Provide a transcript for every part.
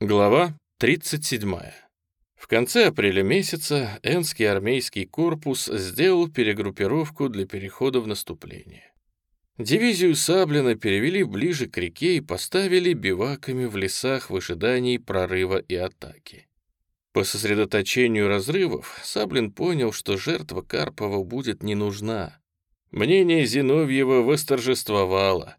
Глава 37. В конце апреля месяца Энский армейский корпус сделал перегруппировку для перехода в наступление. Дивизию Саблина перевели ближе к реке и поставили биваками в лесах в ожидании прорыва и атаки. По сосредоточению разрывов Саблин понял, что жертва Карпова будет не нужна. Мнение Зиновьева восторжествовало.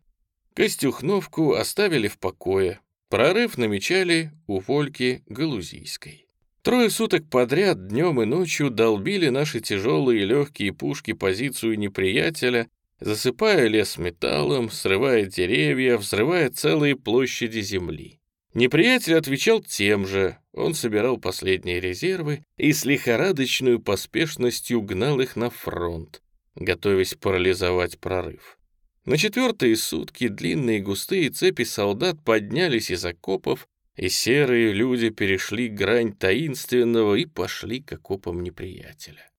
Костюхновку оставили в покое, Прорыв намечали у Вольки Галузийской. Трое суток подряд днем и ночью долбили наши тяжелые и легкие пушки позицию неприятеля, засыпая лес металлом, срывая деревья, взрывая целые площади земли. Неприятель отвечал тем же, он собирал последние резервы и с лихорадочной поспешностью гнал их на фронт, готовясь парализовать прорыв. На четвертые сутки длинные густые цепи солдат поднялись из окопов, и серые люди перешли грань таинственного и пошли к окопам неприятеля.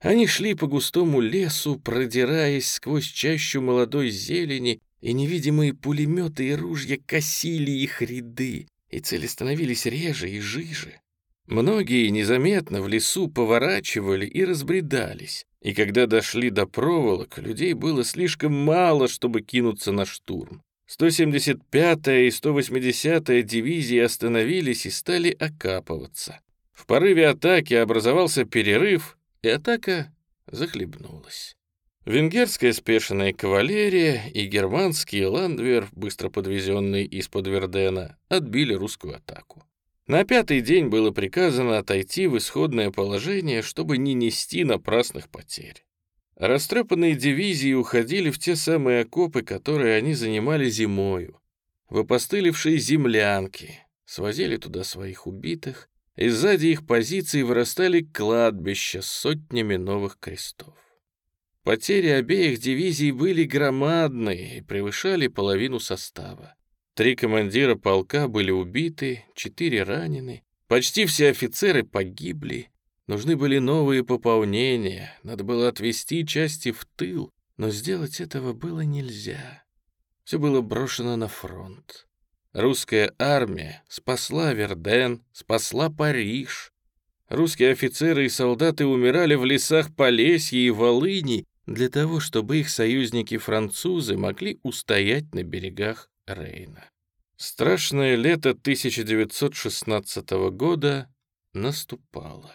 Они шли по густому лесу, продираясь сквозь чащу молодой зелени, и невидимые пулеметы и ружья косили их ряды, и цели становились реже и жиже. Многие незаметно в лесу поворачивали и разбредались, и когда дошли до проволок, людей было слишком мало, чтобы кинуться на штурм. 175-я и 180-я дивизии остановились и стали окапываться. В порыве атаки образовался перерыв, и атака захлебнулась. Венгерская спешенная кавалерия и германский ландвер, быстро подвезенный из-под Вердена, отбили русскую атаку. На пятый день было приказано отойти в исходное положение, чтобы не нести напрасных потерь. Растрепанные дивизии уходили в те самые окопы, которые они занимали зимою, в опостылевшие землянки, свозили туда своих убитых, и сзади их позиций вырастали кладбища с сотнями новых крестов. Потери обеих дивизий были громадные и превышали половину состава. Три командира полка были убиты, четыре ранены, почти все офицеры погибли. Нужны были новые пополнения, надо было отвести части в тыл, но сделать этого было нельзя. Все было брошено на фронт. Русская армия спасла Верден, спасла Париж. Русские офицеры и солдаты умирали в лесах Полесья и Волыни для того, чтобы их союзники-французы могли устоять на берегах Рейна. Страшное лето 1916 года наступало.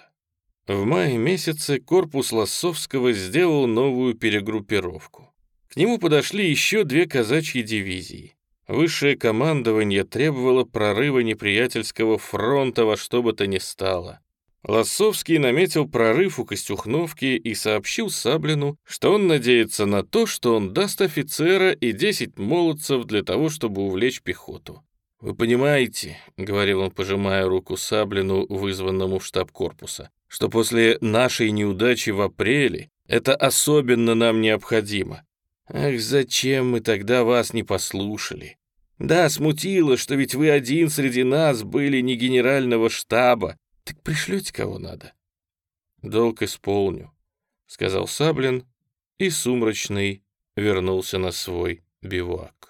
В мае месяце корпус Лосовского сделал новую перегруппировку. К нему подошли еще две казачьи дивизии. Высшее командование требовало прорыва неприятельского фронта во что бы то ни стало. Лосовский наметил прорыв у Костюхновки и сообщил Саблину, что он надеется на то, что он даст офицера и 10 молодцев для того, чтобы увлечь пехоту. «Вы понимаете», — говорил он, пожимая руку Саблину, вызванному в штаб корпуса, «что после нашей неудачи в апреле это особенно нам необходимо. Ах, зачем мы тогда вас не послушали? Да, смутило, что ведь вы один среди нас были не генерального штаба, так пришлете кого надо. Долг исполню, сказал Саблин, и сумрачный вернулся на свой бивак.